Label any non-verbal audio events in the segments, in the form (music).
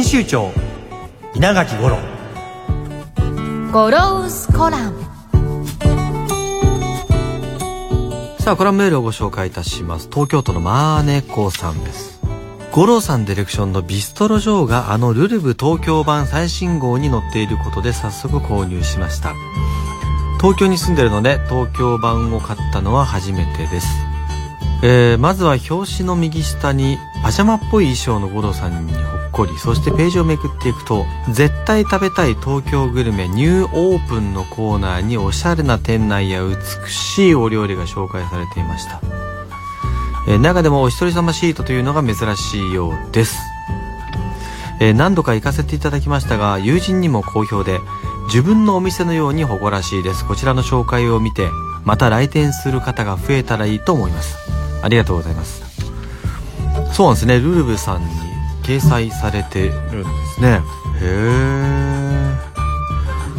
編集長稲垣五郎。ゴローズコラム。さあコラムメールをご紹介いたします。東京都のマーネコさんです。五郎さんディレクションのビストロジョーがあのるるぶ東京版最新号に載っていることで早速購入しました。東京に住んでるので東京版を買ったのは初めてです。えー、まずは表紙の右下にパジャマっぽい衣装の五郎さんにこりそしてページをめくっていくと絶対食べたい東京グルメニューオープンのコーナーにおしゃれな店内や美しいお料理が紹介されていました、えー、中でもお一人様シートというのが珍しいようです、えー、何度か行かせていただきましたが友人にも好評で自分のお店のように誇らしいです。こちらの紹介を見てまた来店する方が増えたらいいと思います。ありがとうございます。そうなんですね。ルルブさんに掲載されてるんですね。へえ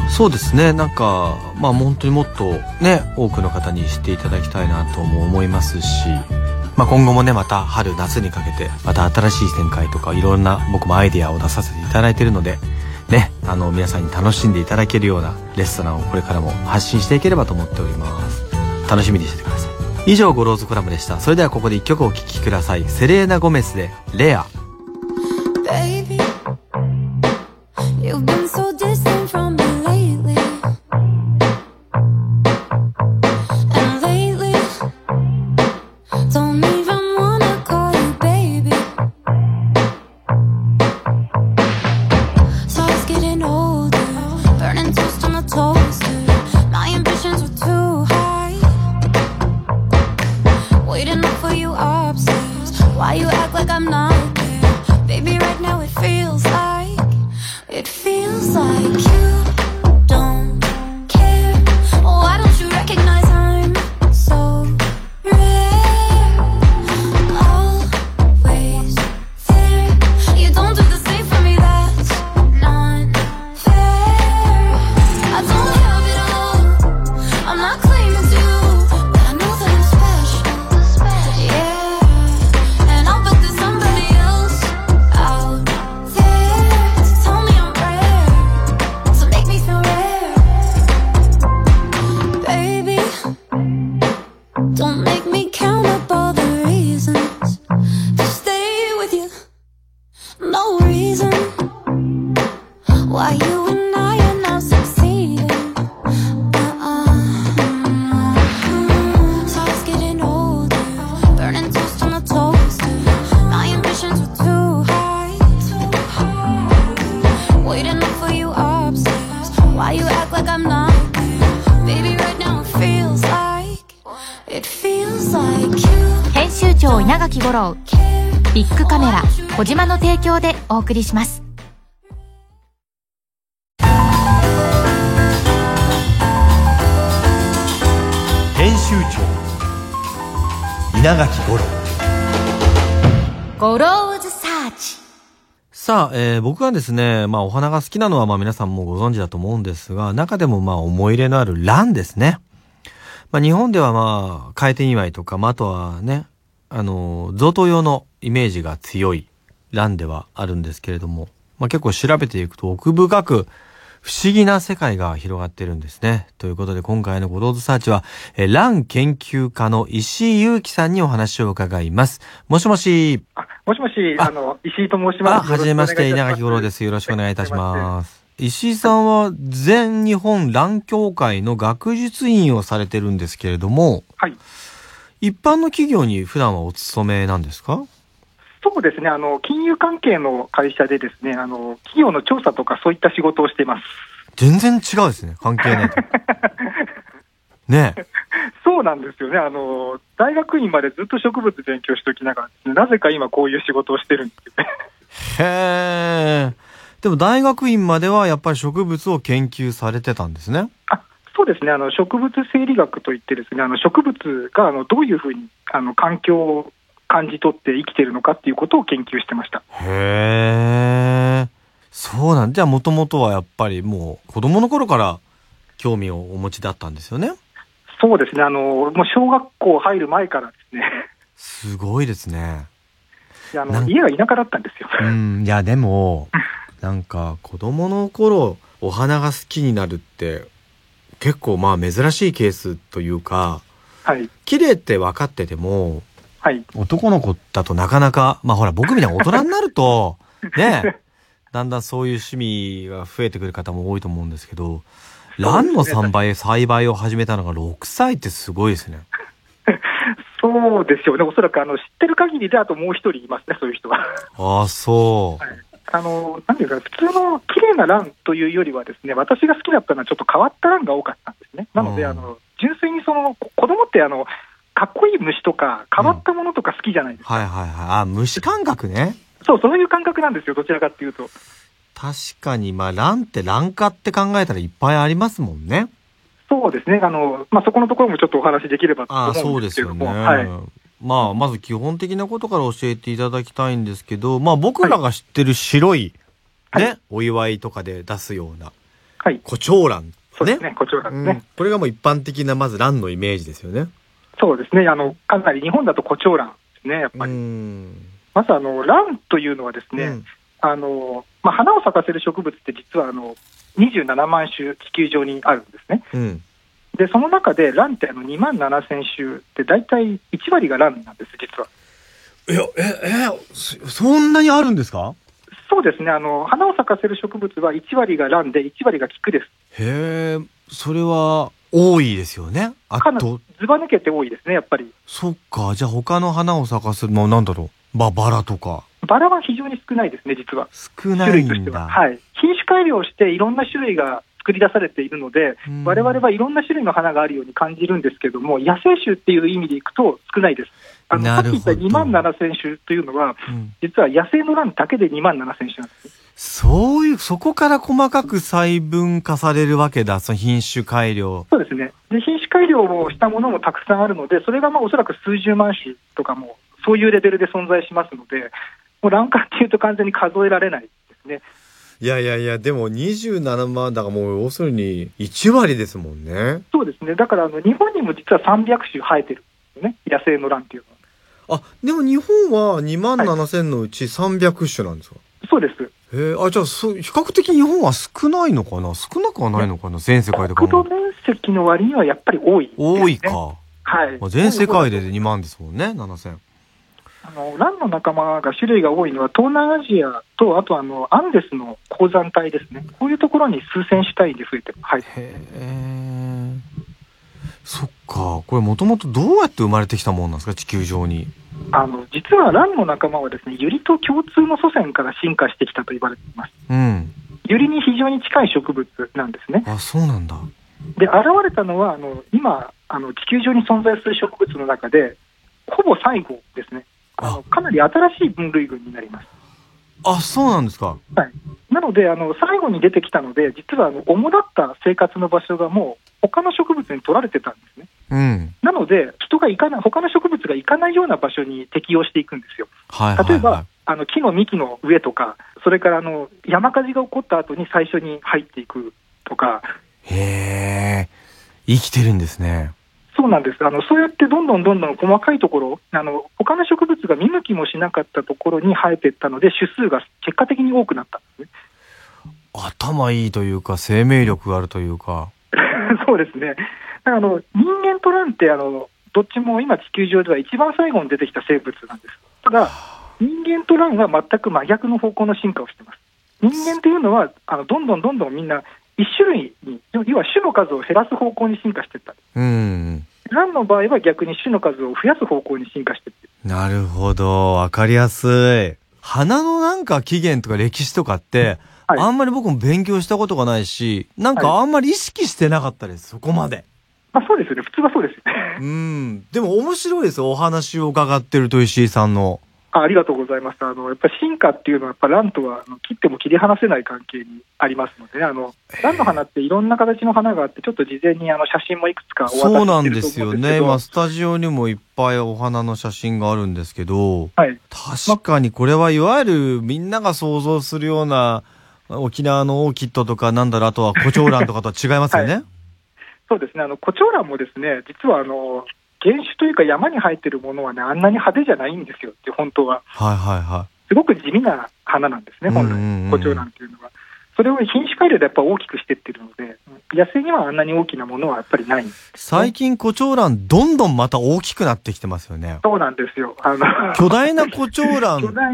そうですね。なんかまあ本当にもっとね多くの方に知っていただきたいなとも思いますしまあ、今後もねまた春夏にかけてまた新しい展開とかいろんな僕もアイデアを出させていただいてるのでねあの皆さんに楽しんでいただけるようなレストランをこれからも発信していければと思っております。楽しみにしててください。以上ゴローズコラムでした。それではここで1曲お聴きください。セレーナ・ゴメスで「レア」長稲垣吾郎.ビッグカメラ小島の提供でお送りします編集長稲垣五郎ゴローズサーチさあ、えー僕がですね、まあお花が好きなのはまあ皆さんもご存知だと思うんですが、中でもまあ思い入れのあるランですね。まあ日本ではまあ開店祝いとか、まああとはね、あの、贈答用のイメージが強いランではあるんですけれども、まあ結構調べていくと奥深く不思議な世界が広がってるんですね。ということで今回のゴローズサーチは、えーラン研究家の石井祐樹さんにお話を伺います。もしもし。あもしもし、ああの、石井と申しあ、ます。はじめまして、稲垣五郎でです。よろしくお願いいたします。石井さんは全日本蘭協会の学術員をされてるんですけれども、はい。一般の企業に普段はお勤めなんですか？そうですね、あの、金融関係の会社でですね、あの、企業の調査とかそういった仕事をしています。全然違うですね。関係ないと。(laughs) ね。そうなんですよね。あの、大学院までずっと植物勉強しておきながら、なぜか今こういう仕事をしてるんですよね。へえ。でも大学院まではやっぱり植物を研究されてたんですね。あそうですね。あの、植物生理学といってですね、あの、植物が、あの、どういうふうに、あの、環境を感じ取って生きてるのかっていうことを研究してました。へえ。そうなんじゃあもともとはやっぱりもう子供の頃から興味をお持ちだったんですよね？そうですね。あの、もう小学校入る前からですね。すごいですね。いや家が田舎だったんですよ。うん、いやでも、なんか子供の頃お花が好きになるって結構まあ珍しいケースというか、はい。綺麗って分かってても、はい。男の子だとなかなか、まあほら僕みたいな大人になると、(laughs) ね、だんだんそういう趣味が増えてくる方も多いと思うんですけど、ランの栽培、栽培を始めたのが6歳ってすごいですね。(laughs) そうですよね。おそらくあの知ってる限りであともう一人いますね、そういう人は。ああ、そう。はいあの、なんていうか、普通の綺麗なランというよりはですね、私が好きだったのはちょっと変わったランが多かったんですね。なので、うんあの、純粋にその、こ子供ってあの、かっこいい虫とか変わったものとか好きじゃないですか。はいはいはい。あ、虫感覚ね。そう、そういう感覚なんですよ、どちらかっていうと。確かに、まあ、蘭って蘭花って考えたらいっぱいありますもんね。そうですね。あの、まあ、そこのところもちょっとお話しできればとああ、思そううんですけども。ですよね。はい。まあ、まず基本的なことから教えていただきたいんですけど、まあ僕らが知ってる白い、はいね、お祝いとかで出すような、はい。胡蝶蘭。そうですね。こちらですね。うんこれがもう一般的なまず蘭のイメージですよね。そうですね。あの、かなり日本だと胡蝶蘭ですね、やっぱうり。ん。まずあの、蘭というのはですね、うんあの、まあ、花を咲かせる植物って実はあの、27万種地球上にあるんですね。うん。で、その中で蘭ってあの2万7千種って大体1割が蘭なんです、実は。いや、え、え、そそんなにあるんですか？そうですね。あの、花を咲かせる植物は1割が蘭で1割が菊です。へえ、それは多いですよね？あと、ずば抜けて多いですね、やっぱり。そっか、じゃあ他の花を咲かせるのはなんだろう。ババラとか。バラは非常に少ないですね、実は。少ない種類としてんだ。は。はい。品種改良していろんな種類が作り出されているので、うん我々はいろんな種類の花があるように感じるんですけども、野生種っていう意味でいくと少ないです。あのさっき言った2万7千種というのは、うん実は野生の蘭だけで2万7千種なんです。そういう、そこから細かく細分化されるわけだ、その品種改良。そうですね。で、品種改良をしたものもたくさんあるので、それがまあおそらく数十万種とかも、そういうレベルで存在しますので、もう蘭花っていうと完全に数えられないですね。いやいやいや、でも27万だからもう要するに1割ですもんね。そうですね。だからあの日本にも実は300種生えてるんですよね。野生の蘭っていうのは。あ、でも日本は2万7千のうち300種なんですか、そうです。へえ、あ、じゃあ、そう、比較的日本は少ないのかな？少なくはないのかな？全世界で考国土面積の割にはやっぱり多いね。多いか。はい。まあ、全世界で2万ですもんね、7000。あの、蘭の仲間が種類が多いのは、東南アジアと、あとあの、アンデスの鉱山帯ですね。こういうところに数千種単位で増えてる。はい。へえ。そっか。これもともとどうやって生まれてきたもんなんですか？地球上に。あの、実は蘭の仲間はですね、ユリと共通の祖先から進化してきたと言われています。うん。ユリに非常に近い植物なんですね。あ、そうなんだ。で、現れたのは、あの、今、あの、地球上に存在する植物の中で、ほぼ最後ですね。あの、かなり新しい分類群になります。あ、そうなんですか。はい。なので、あの、最後に出てきたので、実は、あの、主だった生活の場所がもう、他の植物に取られてたんですね。うん。なので、人が行かない、他の植物が行かないような場所に適応していくんですよ。はいはい、はい。例えば、あの、木の幹の上とか、それから、あの、山火事が起こった後に最初に入っていくとか、へえ。生きてるんですね。そうなんです。あの、そうやってどんどんどんどん細かいところ、あの、他の植物が見向きもしなかったところに生えていったので、種数が結果的に多くなったんですね。頭いいというか、生命力があるというか。(laughs) そうですね。だからあの人間とランってあの、どっちも今、地球上では一番最後に出てきた生物なんです。ただ、人間とランは全く真逆の方向の進化をしています。人間というのは、あのどんどんどんどんみんな、一種類に、要は種の数を減らす方向に進化していった。うん。ランの場合は逆に種の数を増やす方向に進化していってなるほど。わかりやすい。花のなんか起源とか歴史とかって、はいあんまり僕も勉強したことがないし、なんかあんまり意識してなかったです、そこまで。まあそうですよね。普通はそうですよね。うん。でも面白いですよ。お話を伺ってると石井さんの。あありがとうございます。あの、やっぱり進化っていうのは、やっぱランとはあの切っても切り離せない関係にありますのでね、あの、ランの花っていろんな形の花があって、ちょっと事前にあの写真もいくつかお渡ししてるとそう思うんでなんですすけど。よね。今、スタジオにもいっぱいお花の写真があるんですけど、はい。確かにこれはいわゆるみんなが想像するような沖縄のオーキッドとかなんだろう、あとはコチョウランとかとは違いますよね。はそうですね。あの、コチョウランもですね、実はあの、原種というか山に生えてるものはね、あんなに派手じゃないんですよって、本当は。はいはいはすごく地味な花なんですね、本来、コチョウランっていうのは。それを品種改良でやっぱ大きくしてってるので、野生にはあんなに大きなものはやっぱりない。い。最近コチョウランどんどんまた大きくなってきてますよね。そうなんですよ。あの、巨大なコチョウラン。巨大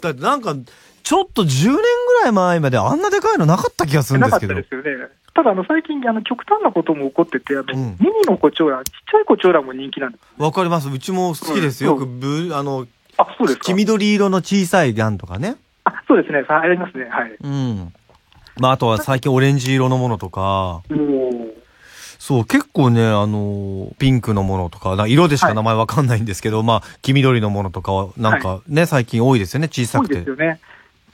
だってなんか、ちょっと10年ぐらい前まであんなでかいのなかった気がするんなかですけど。ったですよね。ただ、あの、最近、あの、極端なことも起こってて、あの、うんミニのコチョウラン、ちっちゃいコチョウランも人気なんです。わかります。うちも好きですよ。よくうんブ、あの、あ、そうですか？黄緑色の小さいランとかね。あ、そうですね。さありますね。はい。うん。まあ、あとは最近オレンジ色のものとか、そう、結構ね、あの、ピンクのものとか、な色でしか名前わかんないんですけど、まあ、黄緑のものとかは、なんかね、最近多いですよね、小さくてそうです。よね。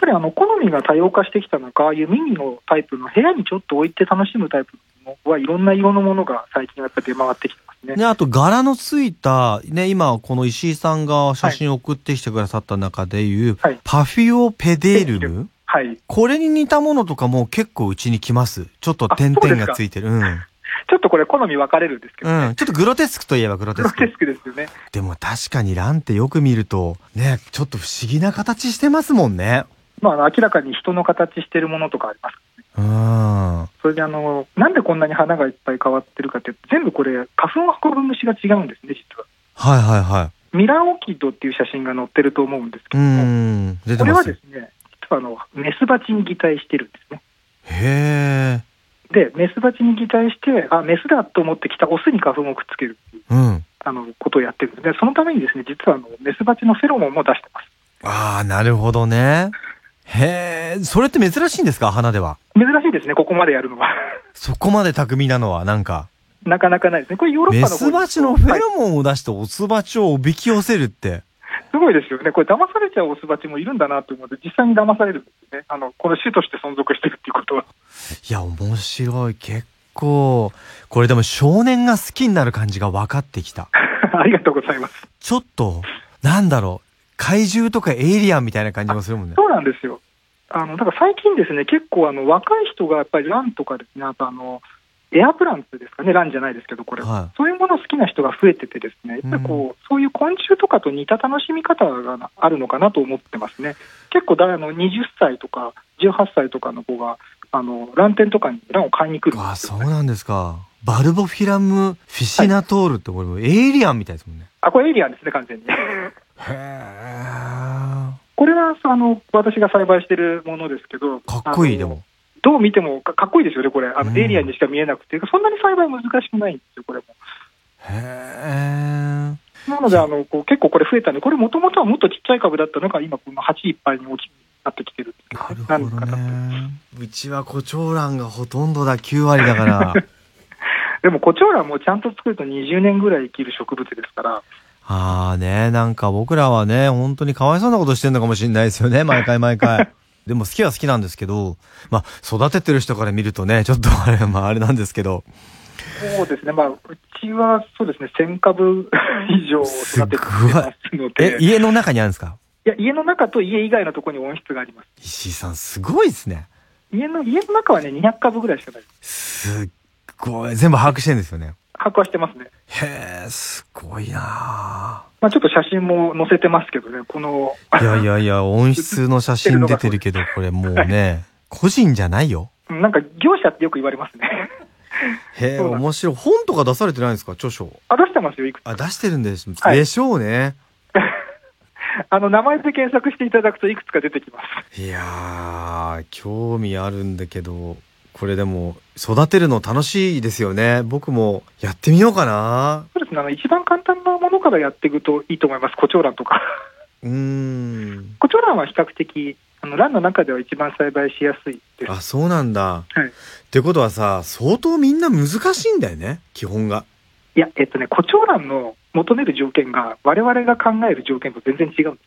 やっぱりあの好みが多様化してきた中、ああいうミニのタイプの部屋にちょっと置いて楽しむタイプのものはいろんな色のものが最近はやっぱり出回ってきてますね。ね、あと柄のついた、ね、今この石井さんが写真を送ってきてくださった中でいう、はいパフィオペデルム？はい。これに似たものとかも結構うちに来ます。ちょっと点々がついてる。うん。(laughs) ちょっとこれ好み分かれるんですけど、ねうん。ちょっとグロテスクといえばグロテスク。スクですよね。でも確かにランってよく見ると、ね、ちょっと不思議な形してますもんね。まあ、明らかに人の形してるものとかあります。うん。それであの、なんでこんなに花がいっぱい変わってるかって、全部これ、花粉を運ぶ虫が違うんですね、実は。はいはいはミラーオーキッドっていう写真が載ってると思うんですけい。うども、これ。はですね、実はあの、メスバチに擬態してるんですね。へえ。で、メスバチに擬態して、あ、メスだと思ってきたオスに花粉をくっつけるっていううん。あのことをやってるんで、そのためにですね、実はあのメスバチのフェロモンも出してます。ああ、なるほどね。へえ、それって珍しいんですか？花では。珍しいですね、ここまでやるのは。(laughs) そこまで巧みなのは、なんか。なかなかないですね。これヨーロッメパの方スバチのフェはいロモンを出してオスバチをおびき寄せるって。すごいですよね。これ騙されちゃうオスバチもいるんだなと思って、実際に騙されるんですね。あの、この種として存続してるっていうことは。いや、面白い。結構。これでも少年が好きになる感じが分かってきた。(laughs) ありがとうございます。ちょっと、なんだろう。怪獣とかエイリアンみたいな感じもするもんね。そうなんですよ。あの、だから最近ですね、結構あの、若い人がやっぱりランとかですね、あとあの、エアプランツですかね、ランじゃないですけど、これ。はいそういうもの好きな人が増えててですね、やっぱりこう、そういう昆虫とかと似た楽しみ方があるのかなと思ってますね。結構だ、あの、20歳とか18歳とかの子が、あの、ラン店とかにランを買いに来るんあ、そうなんですか。バルボフィラムフィシナトールってこれもエイリアンみたいですもんね。あ、これエイリアンですね、完全に。へこれは、あの、私が栽培してるものですけど。かっこいい、でも。どう見てもかかっこいいですよね、これ。あの、うんエイリアンにしか見えなくて、そんなに栽培難しくないんですよ、これも。へえ。なので、あの、こう結構これ増えたんで、これもともとはもっとちっちゃい株だったのが、今この鉢いっぱいに大きくなってきてるっていうなるほどね。うちはコチョウランがほとんどだ、9割だから。(laughs) でも、コチョウランもちゃんと作ると20年ぐらい生きる植物ですから、ああね、なんか僕らはね、本当にかわいそうなことしてんのかもしれないですよね、(laughs) 毎回毎回。でも好きは好きなんですけど、まあ、育ててる人から見るとね、ちょっとあれ、(laughs) まああれなんですけど、そうですね、まあ、うちはそうですね、1000株 (laughs) 以上育ててますのえで、、い家の中にあるんですか？や、家の中と家以外のところに温室があります。石井さん、すごいですね。家の、家の中はね、200株ぐらいしかない。すっごい。全部把握してるんですよね。把握はしてますね。へえ、すごいなまあ、ちょっと写真も載せてますけどね、この、いやいやいや、(laughs) 温室の写真出てるけど、これもうね、個人じゃないよ。なんか業者ってよく言われますね。へえ、面白い。本とか出されてないんですか？著書。あ、出してますよ、いくつかあ、出してるんです。はいでしょうね。(laughs) あの、名前で検索していただくといくつか出てきます。いやー、興味あるんだけど、これでも、育てるの楽しいですよね。僕もやってみようかな。そうですね、あの、一番簡単なものからやっていくといいと思います。コチョウランとか。うーん。コチョウランは比較的あの、ランの中では一番栽培しやすいです。あ、そうなんだ。はい。ってことはさ、相当みんな難しいんだよね、基本が。いや、えっとね、コチョウランの求める条件が、我々が考える条件と全然違うんです。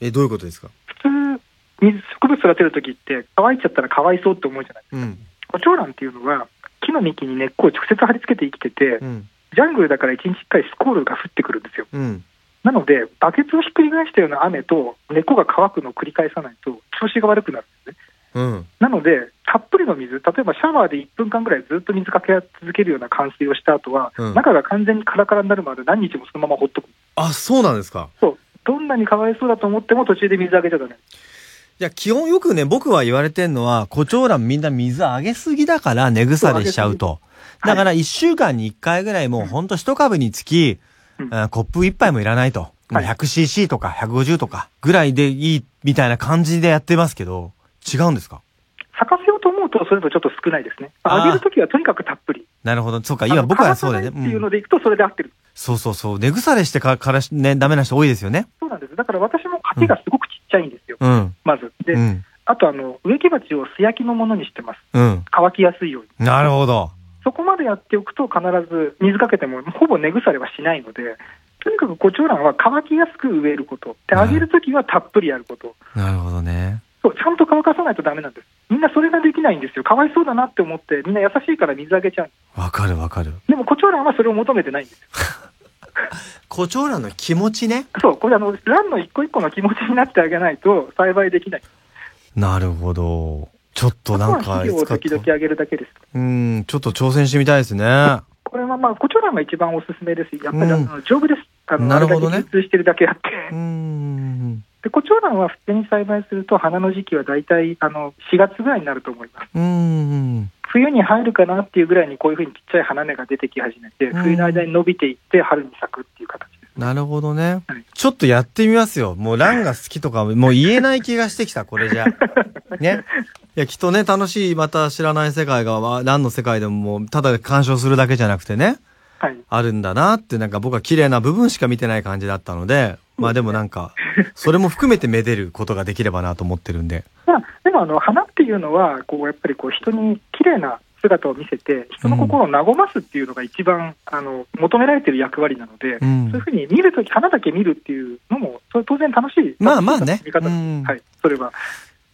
え、どういうことですか？普通、水植物育てるときって、乾いちゃったらかわいそうって思うじゃないうん。コチョウランっていうのは、木の幹に根っこを直接貼り付けて生きてて、うん。ジャングルだから一日一回スコールが降ってくるんですよ。うん。なので、バケツをひっくり返したような雨と根っこが乾くのを繰り返さないと調子が悪くなるんですね。うん。なので、たっぷりの水、例えばシャワーで1分間ぐらいずっと水かけ続けるような冠水をした後は、うん中が完全にカラカラになるまで何日もそのままほっとく。あ、そうなんですか。そう。どんなにかわいそうだと思っても途中で水あげちゃダメ。いや、基本よくね、僕は言われてんのは、胡蝶蘭みんな水あげすぎだから根腐れしちゃうと。ぎだから一週間に一回ぐらいもうほんと一株につき、うんあコップ一杯もいらないと。まあはい 100cc とか150とかぐらいでいいみたいな感じでやってますけど、違うんですか？咲かせようと思うと、それとちょっと少ないですね。あげるときはとにかくたっぷり。なるほど。そうか、今僕はそうだよね。っていううんのでいくと、それで合ってる。そうそうそう。根腐れしてかからし、ね、ダメな人多いですよね。そうなんです。だから私も茎がすごくちっちゃいんですよ。うん。まず。で、うん。あとあの、植木鉢を素焼きのものにしてます。うん。乾きやすいように。なるほど。そこまでやっておくと必ず水かけてもほぼ根腐れはしないので、とにかくコチョウランは乾きやすく植えること。で、はいあげるときはたっぷりやること。なるほどね。そう、ちゃんと乾かさないとダメなんです。みんなそれができないんですよ。かわいそうだなって思って、みんな優しいから水あげちゃう。わかるわかる。でもコチョウランはそれを求めてないんですよ。(laughs) 胡蝶蘭の気持ちね。そう、これあの、ランの一個一個の気持ちになってあげないと栽培できない。なるほど。ちょっとなんか、時々あげるだけです。うん、ちょっと挑戦してみたいですね。これはまあ、コチョウランが一番おすすめです。やっぱりあうんの丈夫です。あの、なるほどね流通してるだけあって。うん。で、コチョウランは普通に栽培すると、花の時期は大体、あの、4月ぐらいになると思います。うん。冬に入るかなっていうぐらいに、こういうふうにちっちゃい花芽が出てき始めて、うん冬の間に伸びていって、春に咲くっていう形です。なるほどねはい。ちょっとやってみますよ。もうランが好きとか、もう言えない気がしてきた、これじゃ。(laughs) ね。いや、きっとね、楽しい、また知らない世界が、わランの世界でももう、ただ鑑賞するだけじゃなくてね、はい。あるんだなって、なんか僕は綺麗な部分しか見てない感じだったので、まあでもなんか、(laughs) それも含めてめでることができればなと思ってるんで。まあ、でもあの花っていうのは、こうやっぱりこう人に綺麗な姿を見せて、人の心を和ますっていうのが一番、あの求められている役割なので、うん。そういうふうに見るとき、花だけ見るっていうのも、それ当然楽しい、まあまあね。見方です。うん。はい、それは。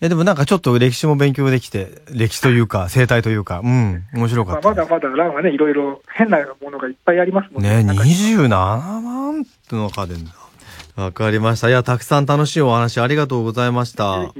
いやでもなんかちょっと歴史も勉強できて、歴史というか、生態というか、うん、面白かまあ、ったまだまだランはね、いろいろ変なものがいっぱいありますもんね、中に27万ってのかで。わかりました。いや、たくさん楽しいお話ありがとうございました。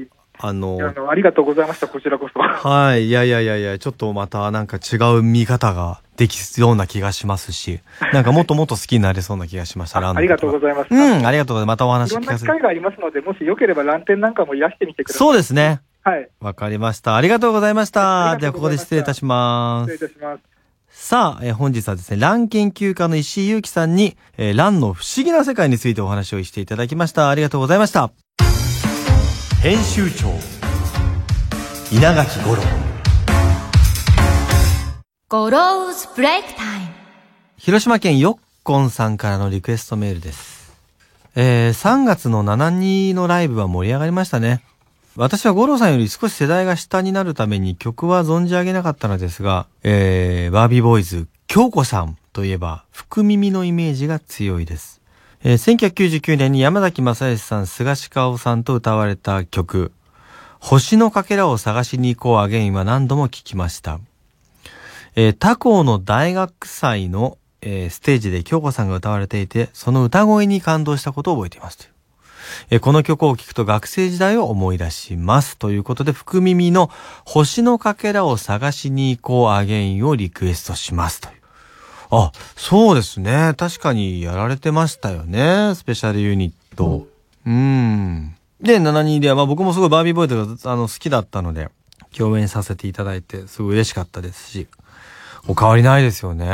あのあ、りがとうございました、こちらこそ。はい。いやいやいやいや、ちょっとまたなんか違う見方ができそうな気がしますし、なんかもっともっと好きになれそうな気がしました、(laughs) ランのあありがとうごいざいます。うん、ありがとうございます。またおい話聞かせてろんな機会。がありますので、もしよければ蘭展なんかもいらしてみてください。そうですね。はい。わかりました。ありがとうございました。ありでは、ここで失礼いたしま失礼いす。たします。さあ、えー本日はですね、ラン研究家の石井祐樹さんに、えーランの不思議な世界についてお話をしていただきました。ありがとうございました。編集長稲垣五郎ゴローズブレイクタイム広島県よっこんさんからのリクエストメールです。えー、3月の7日のライブは盛り上がりましたね。私は五郎さんより少し世代が下になるために曲は存じ上げなかったのですが、えー、バービーボーイズ、京子さんといえば、福耳のイメージが強いです。えー、1999年に山崎正義さん、菅氏香さんと歌われた曲、星のかけらを探しに行こうアゲインは何度も聴きました。えー他校の大学祭の、えーステージで京子さんが歌われていて、その歌声に感動したことを覚えています。えーこの曲を聴くと学生時代を思い出します。ということで、福耳の星のかけらを探しに行こうアゲインをリクエストしますという。あ、そうですね。確かにやられてましたよね。スペシャルユニット。うん。で、72では、まあ僕もすごいバービーボーイとかあの好きだったので、共演させていただいて、すごい嬉しかったですし、お変わりないですよね。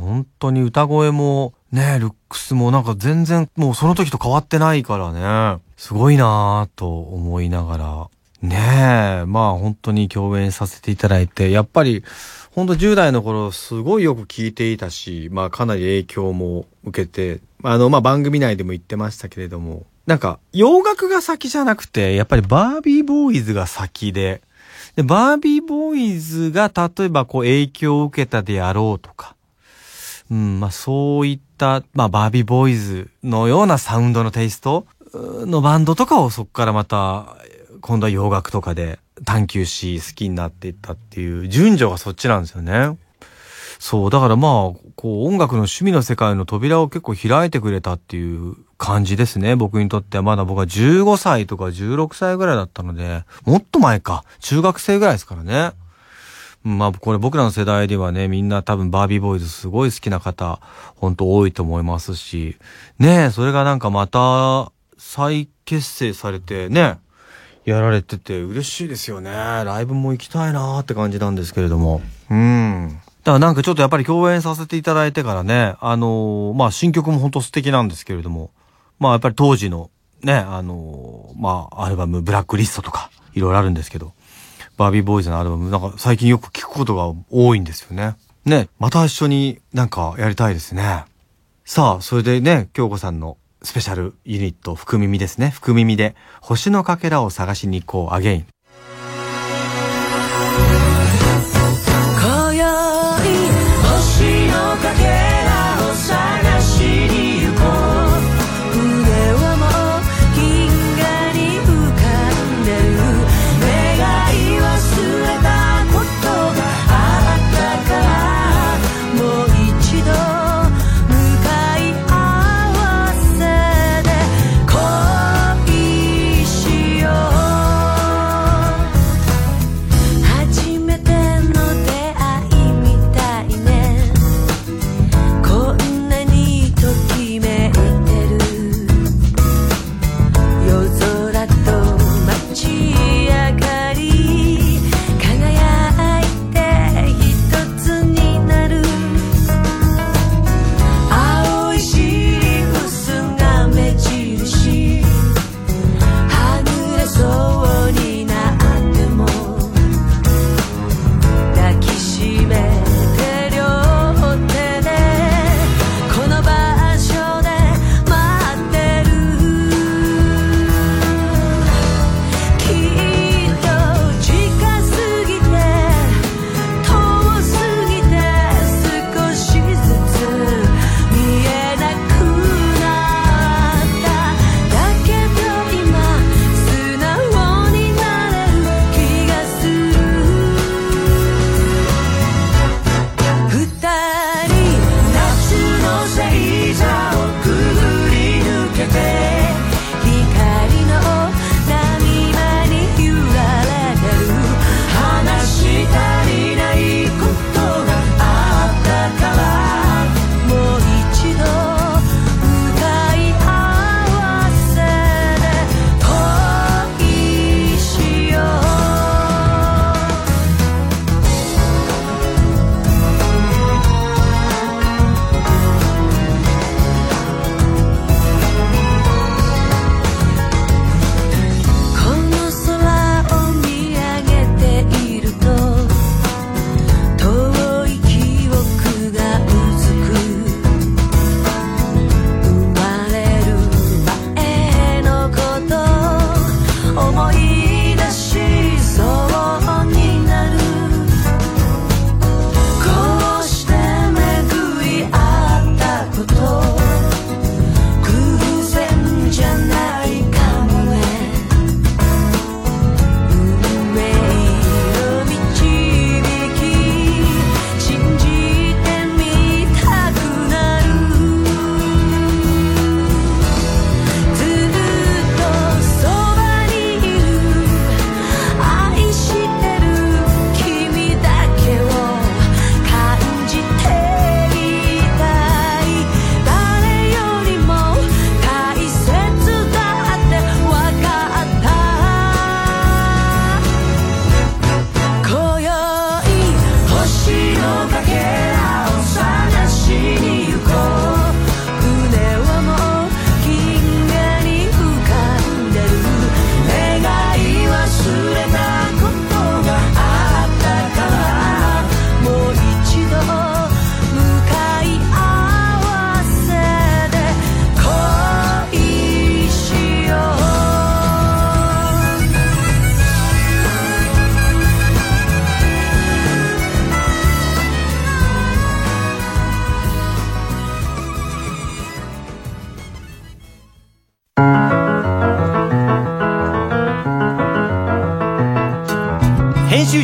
本当に歌声も、ね、ルックスもなんか全然もうその時と変わってないからね。すごいなぁと思いながら。ねえ、まあ本当に共演させていただいて、やっぱり本当10代の頃すごいよく聞いていたし、まあかなり影響も受けて、あのまあ番組内でも言ってましたけれども、なんか、洋楽が先じゃなくて、やっぱりバービーボーイズが先で、で、バービーボーイズが例えばこう影響を受けたであろうとか、うん、まあそういった、まあバービーボーイズのようなサウンドのテイストのバンドとかをそこからまた、今度は洋楽とかで探求し好きになっていったっていう順序がそっちなんですよね。そう、だからまあ、こう音楽の趣味の世界の扉を結構開いてくれたっていう感じですね。僕にとってはまだ僕は15歳とか16歳ぐらいだったので、もっと前か。中学生ぐらいですからね。まあこれ僕らの世代ではね、みんな多分バービーボーイズすごい好きな方、本当多いと思いますし、ねえ、それがなんかまた再結成されてね、やられてて嬉しいですよね。ライブも行きたいなーって感じなんですけれども。うん。だからなんかちょっとやっぱり共演させていただいてからね、あのーまあ新曲も本当素敵なんですけれども、まあやっぱり当時のね、あのーまあアルバムブラックリストとかいろいろあるんですけど、バービーボーイズのアルバムなんか最近よく聞くことが多いんですよね。ね、また一緒になんかやりたいですね。さあ、それでね、京子さんのスペシャルユニット、福耳ですね。福耳で、星のかけらを探しに行こう、アゲイン。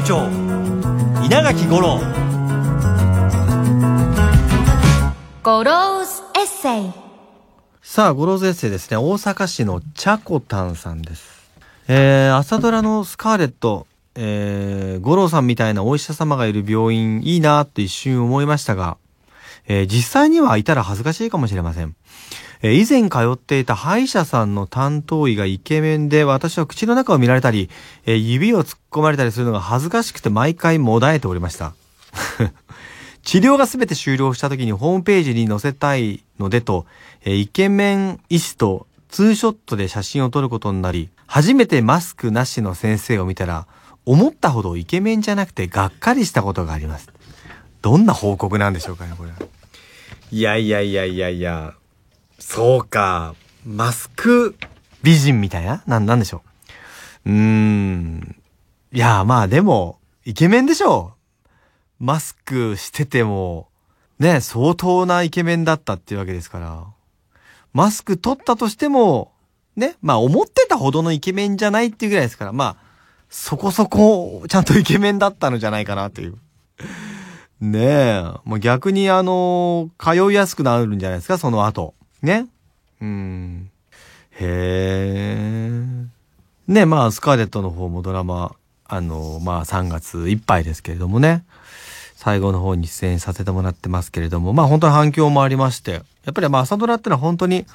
長稲垣吾郎ゴローズエッセイさあ、ゴローズエッセイですね。大阪市のチャコタンさんです。えー、朝ドラのスカーレット、えー、五郎さんみたいなお医者様がいる病院いいなって一瞬思いましたが、えー実際にはいたら恥ずかしいかもしれません。え以前通っていた歯医者さんの担当医がイケメンで私は口の中を見られたり、え指を突っ込まれたりするのが恥ずかしくて毎回もだえておりました。(laughs) 治療がすべて終了した時にホームページに載せたいのでと、えイケメン医師とツーショットで写真を撮ることになり、初めてマスクなしの先生を見たら、思ったほどイケメンじゃなくてがっかりしたことがあります。どんな報告なんでしょうかね、これ。いやいやいやいやいや、そうか、マスク美人みたいな？なん、なんでしょう？うーん。いや、まあでも、イケメンでしょう。マスクしてても、ね、相当なイケメンだったっていうわけですから。マスク取ったとしても、ね、まあ思ってたほどのイケメンじゃないっていうぐらいですから、まあ、そこそこ、ちゃんとイケメンだったのじゃないかなっていう。ねえ、もう逆にあの、通いやすくなるんじゃないですか、その後。ね。うん。へえ。ね、まあ、スカーレットの方もドラマ、あの、まあ3月いっぱいですけれどもね。最後の方に出演させてもらってますけれども、まあ本当に反響もありまして、やっぱりまあ朝ドラってのは本当に、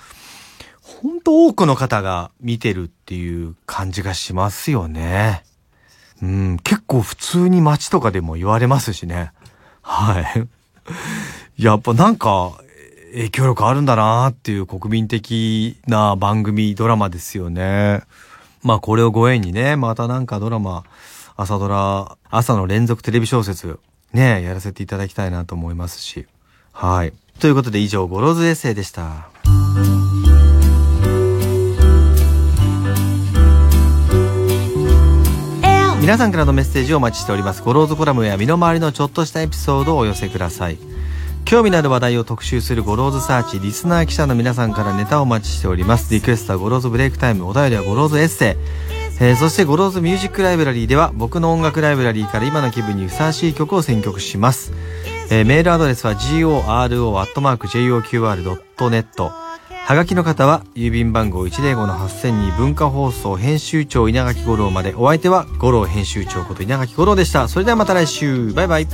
本当多くの方が見てるっていう感じがしますよね。うん、結構普通に街とかでも言われますしね。はい。やっぱなんか影響力あるんだなーっていう国民的な番組、ドラマですよね。まあこれをご縁にね、またなんかドラマ、朝ドラ、朝の連続テレビ小説、ね、やらせていただきたいなと思いますし。はい。ということで以上、ゴローズエッセイでした。皆さんからのメッセージをお待ちしております。ゴローズコラムや身の回りのちょっとしたエピソードをお寄せください。興味のある話題を特集するゴローズサーチ、リスナー記者の皆さんからネタをお待ちしております。リクエストはゴローズブレイクタイム、お便りはゴローズエッセイ。えーそしてゴローズミュージックライブラリーでは僕の音楽ライブラリーから今の気分にふさわしい曲を選曲します。えーメールアドレスは goro.joqr.net はがきの方は郵便番号105-8000に文化放送編集長稲垣五郎までお相手は五郎編集長こと稲垣五郎でした。それではまた来週バイバイ